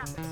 Gracias.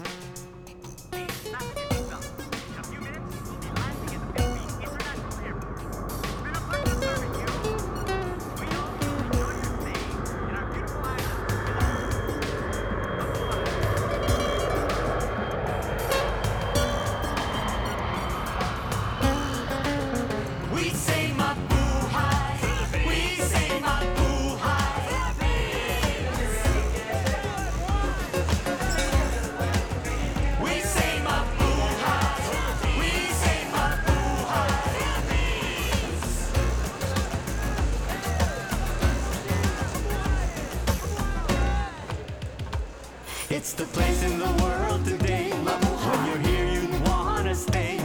It's the place in the world today. When you're here, you wanna stay.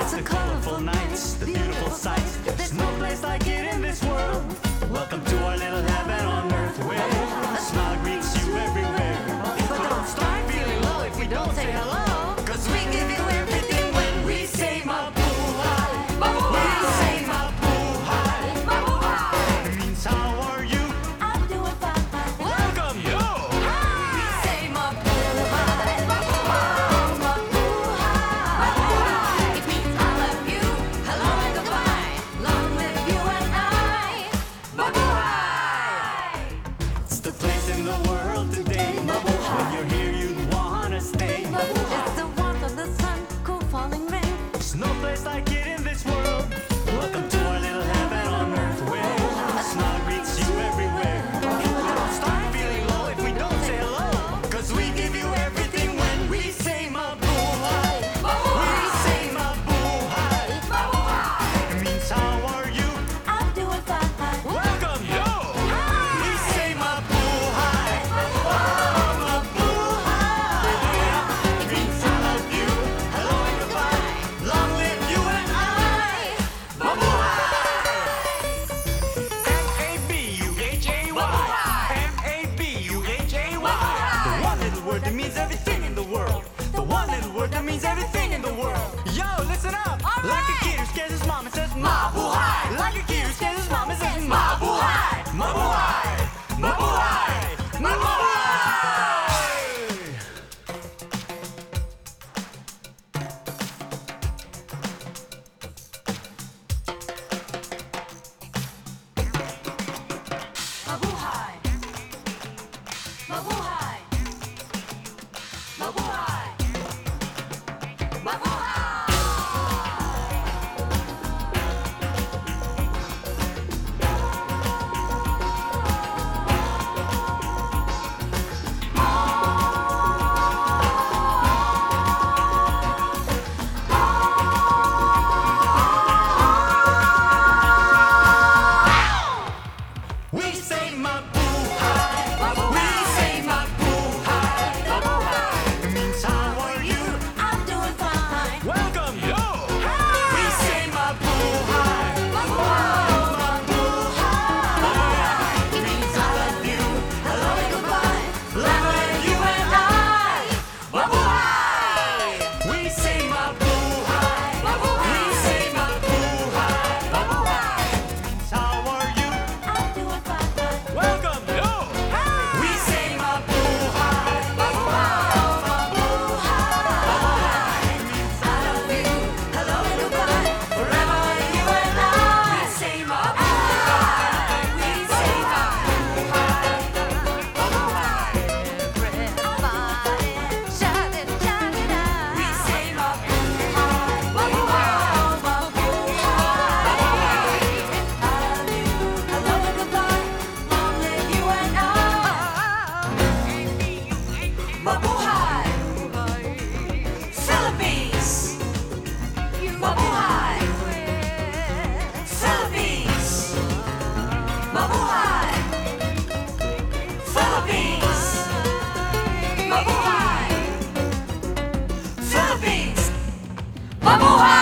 It's the colorful nights, the beautiful sights. There's no place like it. no place like it in this world. word, that means everything in the world. Yo, listen up. All like right. a kid who scares his mom and says, Ma, boo, hi. Like a kid who scares his mom and says, Ma, boo, hi. Vamos lá!